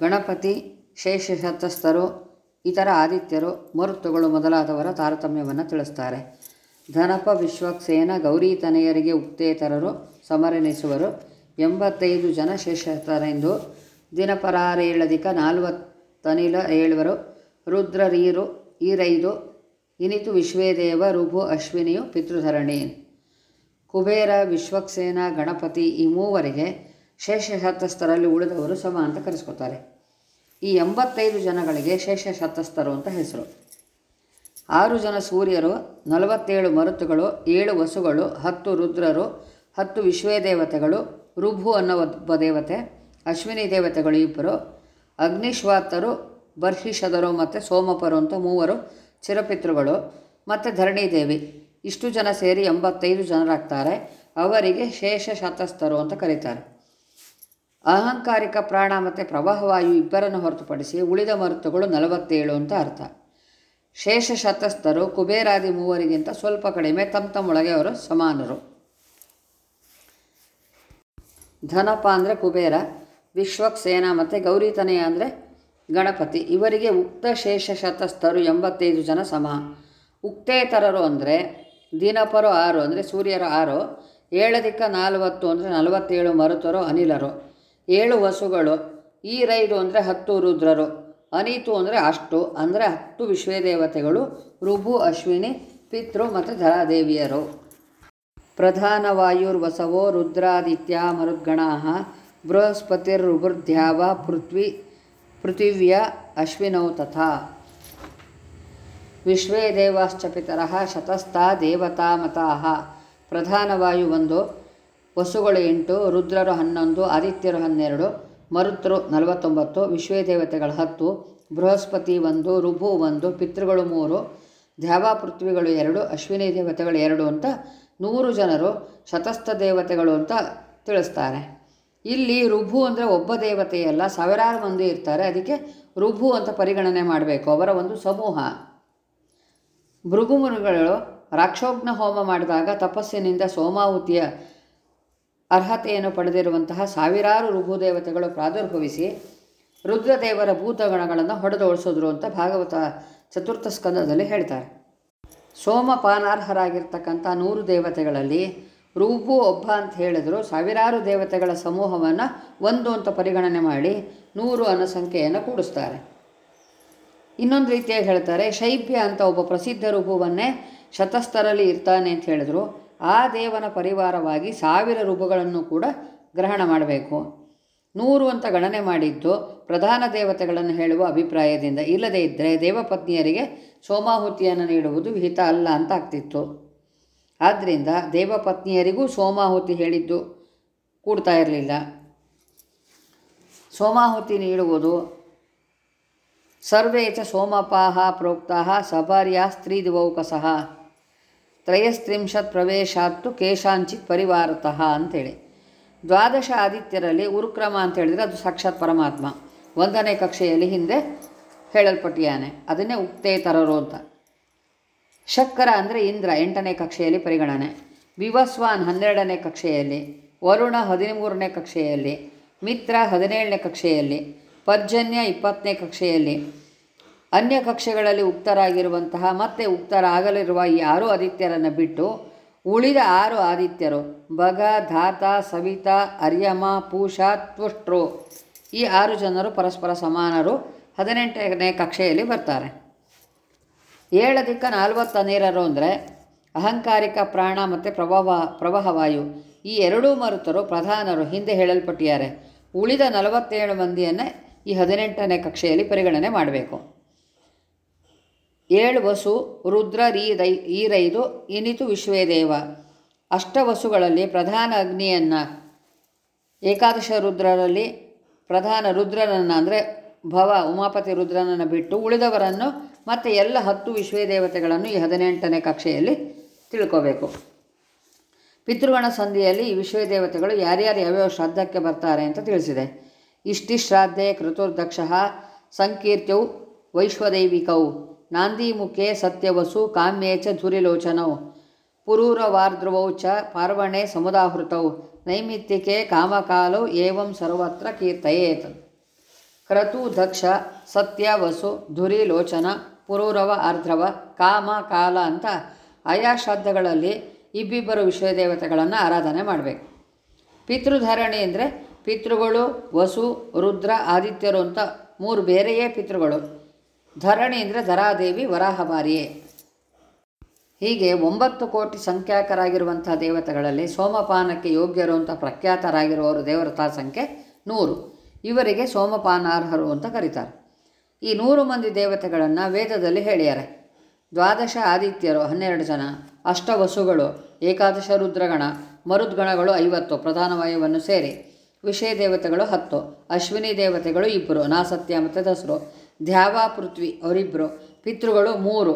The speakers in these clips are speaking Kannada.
ಗಣಪತಿ, ಶೇಷಶತಸ್ಥರು, ಇತರ ಆದಿತ್ಯರು ಮರುತ್ತುಗಳು ಮೊದಲಾದವರ ತಾರತಮ್ಯವನ್ನು ತಿಳಿಸ್ತಾರೆ. ಧನಪ ವಿಶ್ವಕ್ಸೇನ ಗೌರೀತನೆಯರಿಗೆ ಉಕ್ತೇತರರು ಸಮರೆನಿಸುವರು. ಎಂಬತ್ತೈದು ಜನ ಶೇಷತರೆಂದು ದಿನಪರಾರೇಳದಿಕ ನಾಲ್ವತ್ತನಿಲ ಏಳುವರು ರುದ್ರರೀರು, ಈರೈದು, ಇನಿತು ವಿಶ್ವೇದೇವ, ರುಭು ಅಶ್ವಿನಿಯು ಪಿತೃಧರಣಿ. ಕುಬೇರ ವಿಶ್ವಕ್ಸೇನ ಗಣಪತಿ ಈ ಮೂವರಿಗೆ ಶೇಷಶತಸ್ಥರಲ್ಲಿ ಉಳಿದವರು ಸಮ ಅಂತ ಕರೆಸ್ಕೊತಾರೆ. ಈ ಎಂಬತ್ತೈದು ಜನಗಳಿಗೆ ಶೇಷಶತಸ್ಥರು ಅಂತ ಹೆಸರು. ಆರು ಜನ ಸೂರ್ಯರು, ನಲವತ್ತೇಳು ಮರುತುಗಳು, ಏಳು ವಸುಗಳು, ಹತ್ತು ರುದ್ರರು, ಹತ್ತು ವಿಶ್ವೇ ದೇವತೆಗಳು ರುಭು ಅನ್ನೋ ಒಬ್ಬ ದೇವತೆ, ಅಶ್ವಿನಿ ದೇವತೆಗಳು ಇಬ್ಬರು, ಅಗ್ನಿಶ್ವಾತರು, ಬರ್ಹಿಷದರು ಮತ್ತು ಸೋಮಪರು ಅಂತ ಮೂವರು ಚಿರಪಿತೃಗಳು ಮತ್ತು ಧರಣಿದೇವಿ. ಇಷ್ಟು ಜನ ಸೇರಿ ಎಂಬತ್ತೈದು ಜನರಾಗ್ತಾರೆ. ಅವರಿಗೆ ಶೇಷ ಶತಸ್ಥರು ಅಂತ ಕರೀತಾರೆ. ಅಹಂಕಾರಿಕ ಪ್ರಾಣ ಮತ್ತು ಪ್ರವಾಹವಾಯು ಇಬ್ಬರನ್ನು ಹೊರತುಪಡಿಸಿ ಉಳಿದ ಮರುತುಗಳು ನಲವತ್ತೇಳು ಅಂತ ಅರ್ಥ. ಶೇಷ ಶತಸ್ಥರು, ಕುಬೇರಾದಿ ಮೂವರಿಗಿಂತ ಸ್ವಲ್ಪ ಕಡಿಮೆ ತಮ್ಮ ತಮ್ಮೊಳಗೆ ಅವರು ಸಮಾನರು. ಧನಪ ಅಂದರೆ ಕುಬೇರ ವಿಶ್ವಕ್ಸೇನ ಮತ್ತು ಗೌರಿತನಯ ಅಂದರೆ ಗಣಪತಿ. ಇವರಿಗೆ ಉಕ್ತ ಶೇಷ ಶತಸ್ಥರು ಎಂಬತ್ತೈದು ಜನ ಸಮ. ಉಕ್ತೇತರರು ಅಂದರೆ ದಿನಪರು ಆರು ಅಂದರೆ ಸೂರ್ಯರು ಆರು, ಏಳದಿಕ್ಕ ನಾಲ್ವತ್ತು ಅಂದರೆ ನಲವತ್ತೇಳು ಮರುತರು ಅನಿಲರು. ಏಳು ವಸುಗಳು ಈ ರೈರು ಅಂದರೆ ಹತ್ತು ರುದ್ರರು, ಅನೀತು ಅಂದರೆ ಅಷ್ಟು, ಅಂದರೆ ಹತ್ತು ವಿಶ್ವದೇವತೆಗಳು, ರುಭು, ಅಶ್ವಿನಿ, ಪಿತೃ ಮತ್ತು ಧರಾದೇವಿಯರು ಪ್ರಧಾನ ವಾಯುರ್ವಸವೋ ರುದ್ರಾದಿತ್ಯ ಮರುದ್ಗಣಾ ಬೃಹಸ್ಪತಿರ್ಬುರ್ಧ್ಯಾವ ಪೃಥ್ವಿ, ಪೃಥಿವ್ಯ ಅಶ್ವಿನೌ ತಥಾ. ವಿಶ್ವೇ ದೇವಾಶ್ಚ ಪಿತರಃ ಶತಸ್ಥ ದೇವತಾ ಪ್ರಧಾನ ಪ್ರಧಾನವಾಯು ಒಂದು ವಸುಗಳು ಎಂಟು, ರುದ್ರರು ಹನ್ನೊಂದು, ಆದಿತ್ಯರು ಹನ್ನೆರಡು, ಮರುತ್ರು ನಲವತ್ತೊಂಬತ್ತು ವಿಶ್ವೇ ದೇವತೆಗಳು ಹತ್ತು, ಬೃಹಸ್ಪತಿ ಒಂದು, ರುಭು ಒಂದು, ಪಿತೃಗಳು ಮೂರು, ದ್ಯಾವಾ ಪೃಥ್ವಿಗಳು ಎರಡು, ಅಶ್ವಿನಿ ದೇವತೆಗಳು ಎರಡು ಅಂತ ನೂರು ಜನರು ಶತಸ್ಥ ದೇವತೆಗಳು ಅಂತ ತಿಳಿಸ್ತಾರೆ. ಇಲ್ಲಿ ರುಭು ಅಂದರೆ ಒಬ್ಬ ದೇವತೆಯಲ್ಲ ಸಾವಿರಾರು ಮಂದಿ ಇರ್ತಾರೆ, ಅದಕ್ಕೆ ರುಭು ಅಂತ ಪರಿಗಣನೆ ಮಾಡಬೇಕು, ಅವರ ಒಂದು ಸಮೂಹ. ಭೃಗುಮುನಿಗಳು ರಾಕ್ಷೋಗ್ನ ಹೋಮ ಮಾಡಿದಾಗ ತಪಸ್ಸಿನಿಂದ ಸೋಮಾಹುತಿಯ ಅರ್ಹತೆಯನ್ನು ಪಡೆದಿರುವಂತಹ ಸಾವಿರಾರು ರುಭುದೇವತೆಗಳು ಪ್ರಾದುರ್ಭವಿಸಿ ರುದ್ರದೇವರ ಭೂತಗಣಗಳನ್ನು ಹೊಡೆದೋಡಿಸಿದ್ರು ಅಂತ ಭಾಗವತ ಚತುರ್ಥ ಸ್ಕಂದದಲ್ಲಿ ಹೇಳ್ತಾರೆ. ಸೋಮಪಾನಾರ್ಹರಾಗಿರ್ತಕ್ಕಂಥ ನೂರು ದೇವತೆಗಳಲ್ಲಿ ರೂಪು ಒಬ್ಬ ಅಂತ ಹೇಳಿದ್ರು. ಸಾವಿರಾರು ದೇವತೆಗಳ ಸಮೂಹವನ್ನು ಒಂದು ಅಂತ ಪರಿಗಣನೆ ಮಾಡಿ ನೂರು ಅನ್ನೋ ಸಂಖ್ಯೆಯನ್ನು ಕೂಡಿಸ್ತಾರೆ. ಇನ್ನೊಂದು ರೀತಿಯಾಗಿ ಹೇಳ್ತಾರೆ ಶೈಭ್ಯ ಅಂತ ಒಬ್ಬ ಪ್ರಸಿದ್ಧ ರೂಪವನ್ನೇ ಶತಸ್ಥರಲ್ಲಿ ಇರ್ತಾನೆ ಅಂತ ಹೇಳಿದ್ರು. ಆ ದೇವನ ಪರಿವಾರವಾಗಿ ಸಾವಿರ ರೂಪಗಳನ್ನು ಕೂಡ ಗ್ರಹಣ ಮಾಡಬೇಕು. ನೂರು ಅಂತ ಗಣನೆ ಮಾಡಿದ್ದು ಪ್ರಧಾನ ದೇವತೆಗಳನ್ನು ಹೇಳುವ ಅಭಿಪ್ರಾಯದಿಂದ. ಇಲ್ಲದೇ ಇದ್ದರೆ ದೇವಪತ್ನಿಯರಿಗೆ ಸೋಮಾಹುತಿಯನ್ನು ನೀಡುವುದು ವಿಹಿತ ಅಲ್ಲ ಅಂತ ಆಗ್ತಿತ್ತು. ಆದ್ದರಿಂದ ದೇವಪತ್ನಿಯರಿಗೂ ಸೋಮಾಹುತಿ ಹೇಳಿದ್ದು ಕೂಡ್ತಾ ಇರಲಿಲ್ಲ. ಸೋಮಾಹುತಿ ನೀಡುವುದು ಸರ್ವೇ ಚ ಸೋಮಪಾಹ ಪ್ರೋಕ್ತಾಹ ಸಭಾರ್ಯ ಸ್ತ್ರೀದಿವೌಕಸಃ ತ್ರಯಸ್ತ್ರಿಂಶತ್ ಪ್ರವೇಶಾತ್ತು ಕೇಶಾಂಚಿತ್ ಪರಿವಾರತಃ ಅಂತೇಳಿ. ದ್ವಾದಶ ಆದಿತ್ಯರಲ್ಲಿ ಉರುಕ್ರಮ ಅಂತ ಹೇಳಿದರೆ ಅದು ಸಾಕ್ಷಾತ್ ಪರಮಾತ್ಮ. ಒಂದನೇ ಕಕ್ಷೆಯಲ್ಲಿ ಹಿಂದೆ ಹೇಳಲ್ಪಟ್ಟಿಯಾನೆ. ಅದನ್ನೇ ಉಕ್ತೇತರರು ಅಂತ. ಶಕ್ಕರ ಅಂದರೆ ಇಂದ್ರ, ಎಂಟನೇ ಕಕ್ಷೆಯಲ್ಲಿ ಪರಿಗಣನೆ. ವಿವಸ್ವಾನ್ ಹನ್ನೆರಡನೇ ಕಕ್ಷೆಯಲ್ಲಿ, ವರುಣ ಹದಿಮೂರನೇ ಕಕ್ಷೆಯಲ್ಲಿ, ಮಿತ್ರ ಹದಿನೇಳನೇ ಕಕ್ಷೆಯಲ್ಲಿ, ಪರ್ಜನ್ಯ ಇಪ್ಪತ್ತನೇ ಕಕ್ಷೆಯಲ್ಲಿ ಅನ್ಯ ಕಕ್ಷೆಗಳಲ್ಲಿ ಉಕ್ತರಾಗಿರುವಂತಹ, ಮತ್ತೆ ಉಕ್ತರಾಗಲಿರುವ ಈ ಆರು ಆದಿತ್ಯರನ್ನು ಬಿಟ್ಟು ಉಳಿದ ಆರು ಆದಿತ್ಯರು ಬಗ ಧಾತ, ಸವಿತಾ, ಅರ್ಯಮ, ಪೂಷ ತ್ವಷ್ಟ್ರು ಈ ಆರು ಜನರು ಪರಸ್ಪರ ಸಮಾನರು. ಹದಿನೆಂಟನೇ ಕಕ್ಷೆಯಲ್ಲಿ ಬರ್ತಾರೆ. ಏಳದಿಕ್ಕ ನಾಲ್ವತ್ತ ನೀರರು ಅಂದರೆ ಅಹಂಕಾರಿಕ ಪ್ರಾಣ ಮತ್ತು ಪ್ರವಾಹ, ಪ್ರವಾಹವಾಯು. ಈ ಎರಡೂ ಮರುತರು ಪ್ರಧಾನರು, ಹಿಂದೆ ಹೇಳಲ್ಪಟ್ಟಿದ್ದಾರೆ. ಉಳಿದ ನಲವತ್ತೇಳು ಮಂದಿಯನ್ನೇ ಈ ಹದಿನೆಂಟನೇ ಕಕ್ಷೆಯಲ್ಲಿ ಪರಿಗಣನೆ ಮಾಡಬೇಕು. ಏಳು ವಸು ರುದ್ರ ರೀದೈ ಈರೈದು ಇನಿತು ವಿಶ್ವೇದೇವ. ಅಷ್ಟವಸುಗಳಲ್ಲಿ ಪ್ರಧಾನ ಅಗ್ನಿಯನ್ನು. ಏಕಾದಶ ರುದ್ರರಲ್ಲಿ ಪ್ರಧಾನ ರುದ್ರನನ್ನು ಅಂದರೆ ಭವ, ಉಮಾಪತಿ ರುದ್ರನನ್ನು ಬಿಟ್ಟು ಉಳಿದವರನ್ನು ಮತ್ತು ಎಲ್ಲ ಹತ್ತು ವಿಶ್ವದೇವತೆಗಳನ್ನು ಈ ಹದಿನೆಂಟನೇ ಕಕ್ಷೆಯಲ್ಲಿ ತಿಳ್ಕೋಬೇಕು. ಪಿತೃಗಣ ಸಂಧಿಯಲ್ಲಿ ಈ ವಿಶ್ವದೇವತೆಗಳು ಯಾರ್ಯಾರು ಯಾವ್ಯಾವ ಶ್ರಾದ್ದಕ್ಕೆ ಬರ್ತಾರೆ ಅಂತ ತಿಳಿಸಿದೆ. ಇಷ್ಟಿಶ್ರಾದ್ದೆ ಕೃತುರ್ದಕ್ಷ ಸಂಕೀರ್ತ್ಯವು ವೈಶ್ವದೈವಿಕೌ. ನಾಂದಿಮುಖೆ ಸತ್ಯವಸು ಕಾಮ್ಯೇ ಚ ಧುರಿಲೋಚನೌ. ಪುರೂರವಾರ್ಧ್ರುವೌ ಚ ಪಾರ್ವಣೆ ಸಮುದಾಹೃತೌ. ನೈಮಿತ್ತಿಕೆ ಕಾಮಕಾಲೌ ಏವಂ ಸರ್ವತ್ರ ಕೀರ್ತಯೇತ್. ಕ್ರತು ದಕ್ಷ ಸತ್ಯ ವಸು ಧುರಿ ಲೋಚನ ಪುರೂರವ ಆರ್ಧ್ರವ ಕಾಮ ಕಾಲ ಅಂತ ಆಯಾ ಶ್ರಾದ್ದಗಳಲ್ಲಿ ಇಬ್ಬಿಬ್ಬರು ವಿಶ್ವ ದೇವತೆಗಳನ್ನು ಆರಾಧನೆ ಮಾಡಬೇಕು. ಪಿತೃಧರಣಿ ಅಂದರೆ ಪಿತೃಗಳು, ವಸು, ರುದ್ರ, ಆದಿತ್ಯರು ಅಂತ ಮೂರು ಬೇರೆಯೇ ಪಿತೃಗಳು. ಧರಣಿ ಅಂದರೆ ಧರಾದೇವಿ ವರಾಹಮಾರಿಯೇ ಹೀಗೆ ಒಂಬತ್ತು ಕೋಟಿ ಸಂಖ್ಯಾಕರಾಗಿರುವಂಥ ದೇವತೆಗಳಲ್ಲಿ ಸೋಮಪಾನಕ್ಕೆ ಯೋಗ್ಯರು ಅಂತ ಪ್ರಖ್ಯಾತರಾಗಿರುವವರು ದೇವರತಾ ಸಂಖ್ಯೆ ನೂರು. ಇವರಿಗೆ ಸೋಮಪಾನಾರ್ಹರು ಅಂತ ಕರೀತಾರೆ. ಈ ನೂರು ಮಂದಿ ದೇವತೆಗಳನ್ನು ವೇದದಲ್ಲಿ ಹೇಳ್ಯಾರೆ. ದ್ವಾದಶ ಆದಿತ್ಯರು ಹನ್ನೆರಡು ಜನ, ಅಷ್ಟವಸುಗಳು, ಏಕಾದಶ ರುದ್ರಗಣ, ಮರುದ್ಗಣಗಳು ಐವತ್ತು ಪ್ರಧಾನವಾಯುವನ್ನು ಸೇರಿ. ವಿಷಯ ದೇವತೆಗಳು ಹತ್ತು, ಅಶ್ವಿನಿ ದೇವತೆಗಳು ಇಬ್ಬರು ನಾಸತ್ಯ ಮತ್ತು ದಸರು. ದ್ಯಾವ ಪೃಥ್ವಿ ಅವರಿಬ್ಬರು ಪಿತೃಗಳು ಮೂರು,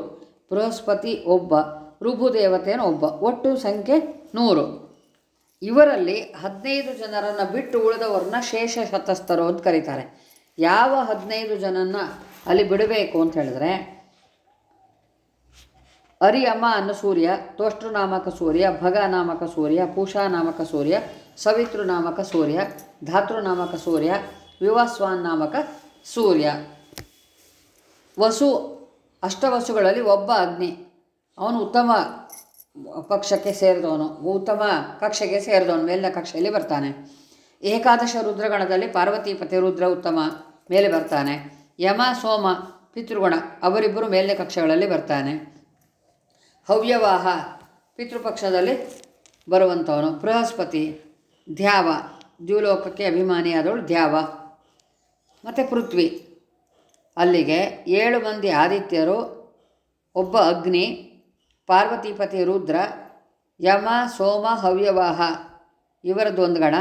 ಬೃಹಸ್ಪತಿ ಒಬ್ಬ, ರುಭುದೇವತೆಯನ್ನು ಒಬ್ಬ, ಒಟ್ಟು ಸಂಖ್ಯೆ ನೂರು. ಇವರಲ್ಲಿ ಹದಿನೈದು ಜನರನ್ನು ಬಿಟ್ಟು ಉಳಿದವ್ರನ್ನ ಶೇಷ ಶತಸ್ಥರು ಅಂತ ಕರೀತಾರೆ. ಯಾವ ಹದಿನೈದು ಜನನ್ನ ಅಲ್ಲಿ ಬಿಡಬೇಕು ಅಂತ ಹೇಳಿದ್ರೆ ಅರಿಯಮ್ಮ ಅನ್ನೋ ಸೂರ್ಯ ತೋಷ್ಟೃ ನಾಮಕ ಸೂರ್ಯ, ಭಗ ನಾಮಕ ಸೂರ್ಯ, ಪೂಷಾ ನಾಮಕ ಸೂರ್ಯ, ಸವಿತೃ ನಾಮಕ ಸೂರ್ಯ, ಧಾತೃ ನಾಮಕ ಸೂರ್ಯ, ವಿವಾಸ್ವಾನ್ ನಾಮಕ ಸೂರ್ಯ. ವಸು ಅಷ್ಟವಸುಗಳಲ್ಲಿ ಒಬ್ಬ ಅಗ್ನಿ. ಅವನು ಉತ್ತಮ ಪಕ್ಷಕ್ಕೆ ಸೇರಿದವನು. ಉತ್ತಮ ಕಕ್ಷೆಗೆ ಸೇರಿದವನು. ಮೇಲಿನ ಕಕ್ಷೆಯಲ್ಲಿ ಬರ್ತಾನೆ. ಏಕಾದಶ ರುದ್ರಗಣದಲ್ಲಿ ಪಾರ್ವತೀಪತಿ ರುದ್ರ ಉತ್ತಮ ಮೇಲೆ ಬರ್ತಾನೆ. ಯಮ, ಸೋಮ, ಪಿತೃಗುಣ ಅವರಿಬ್ಬರು ಮೇಲಿನ ಕಕ್ಷೆಗಳಲ್ಲಿ ಬರ್ತಾನೆ. ಹವ್ಯವಾಹ ಪಿತೃಪಕ್ಷದಲ್ಲಿ ಬರುವಂಥವನು ಬೃಹಸ್ಪತಿ ಧ್ಯಾವ ದ್ಯುಲೋಕಕ್ಕೆ ಅಭಿಮಾನಿಯಾದವಳು ಧ್ಯಾವ ಮತ್ತು ಪೃಥ್ವಿ. ಅಲ್ಲಿಗೆ ಏಳು ಮಂದಿ ಆದಿತ್ಯರು, ಒಬ್ಬ ಅಗ್ನಿ, ಪಾರ್ವತಿಪತಿ ರುದ್ರ, ಯಮ, ಸೋಮ, ಹವ್ಯವಾಹ ಇವರದ್ದು ಒಂದು ಗಣ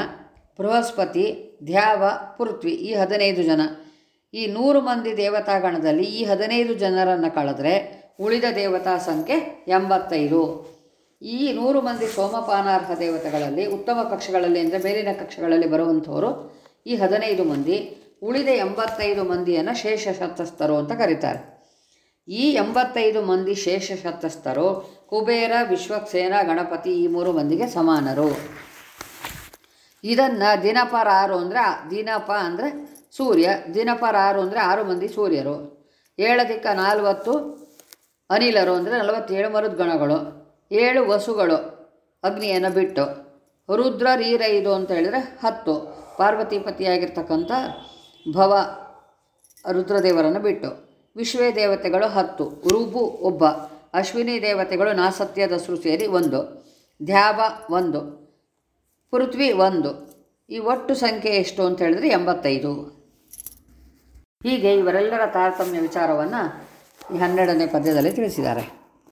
ಬೃಹಸ್ಪತಿ, ಧ್ಯಾವ, ಪೃಥ್ವಿ ಈ ಹದಿನೈದು ಜನ. ಈ ನೂರು ಮಂದಿ ದೇವತಾಗಣದಲ್ಲಿ ಈ ಹದಿನೈದು ಜನರನ್ನು ಕಳೆದ್ರೆ ಉಳಿದ ದೇವತಾ ಸಂಖ್ಯೆ ಎಂಬತ್ತೈದು. ಈ ನೂರು ಮಂದಿ ಸೋಮಪಾನಾರ್ಹ ದೇವತೆಗಳಲ್ಲಿ ಉತ್ತಮ ಕಕ್ಷಗಳಲ್ಲಿ ಅಂದರೆ ಮೇಲಿನ ಕಕ್ಷಗಳಲ್ಲಿ ಬರುವಂಥವರು ಈ ಹದಿನೈದು ಮಂದಿ. ಉಳಿದ ಎಂಬತ್ತೈದು ಮಂದಿಯನ್ನು ಶೇಷ ಶತಸ್ಥರು ಅಂತ ಕರೀತಾರೆ. ಈ ಎಂಬತ್ತೈದು ಮಂದಿ ಶೇಷ ಶತಸ್ಥರು ಕುಬೇರ, ವಿಶ್ವಕ್ಸೇನ, ಗಣಪತಿ ಈ ಮೂರು ಮಂದಿಗೆ ಸಮಾನರು. ಇದನ್ನು ದಿನಪರಾರು ಅಂದರೆ ದಿನಪ ಅಂದರೆ ಸೂರ್ಯ ದಿನಪರಾರು ಅಂದರೆ ಆರು ಮಂದಿ ಸೂರ್ಯರು. ಏಳದಿಕ್ಕ ನಾಲ್ವತ್ತು ಅನಿಲರು ಅಂದರೆ ನಲವತ್ತೇಳು ಮರುದ್ಗಣಗಳು. ಏಳು ವಸುಗಳು ಅಗ್ನಿಯನ್ನು ಬಿಟ್ಟು. ರುದ್ರ, ರೀರೈದು ಅಂತ ಹೇಳಿದರೆ ಹತ್ತು. ಪಾರ್ವತಿಪತಿಯಾಗಿರ್ತಕ್ಕಂಥ ಭವ ರುದ್ರದೇವರನ್ನು ಬಿಟ್ಟು. ವಿಶ್ವೇ ದೇವತೆಗಳು ಹತ್ತು, ರೂಪು ಒಬ್ಬ, ಅಶ್ವಿನಿ ದೇವತೆಗಳು ನಾಸತ್ಯದ ಸೇರಿ ಒಂದು, ಧ್ಯಾವ ಒಂದು, ಪೃಥ್ವಿ ಒಂದು. ಈ ಒಟ್ಟು ಸಂಖ್ಯೆ ಎಷ್ಟು ಅಂತ ಹೇಳಿದ್ರೆ ಎಂಬತ್ತೈದು. ಹೀಗೆ ಇವರೆಲ್ಲರ ತಾರತಮ್ಯ ವಿಚಾರವನ್ನು ಈ ಹನ್ನೆರಡನೇ ಪದ್ಯದಲ್ಲಿ ತಿಳಿಸಿದ್ದಾರೆ.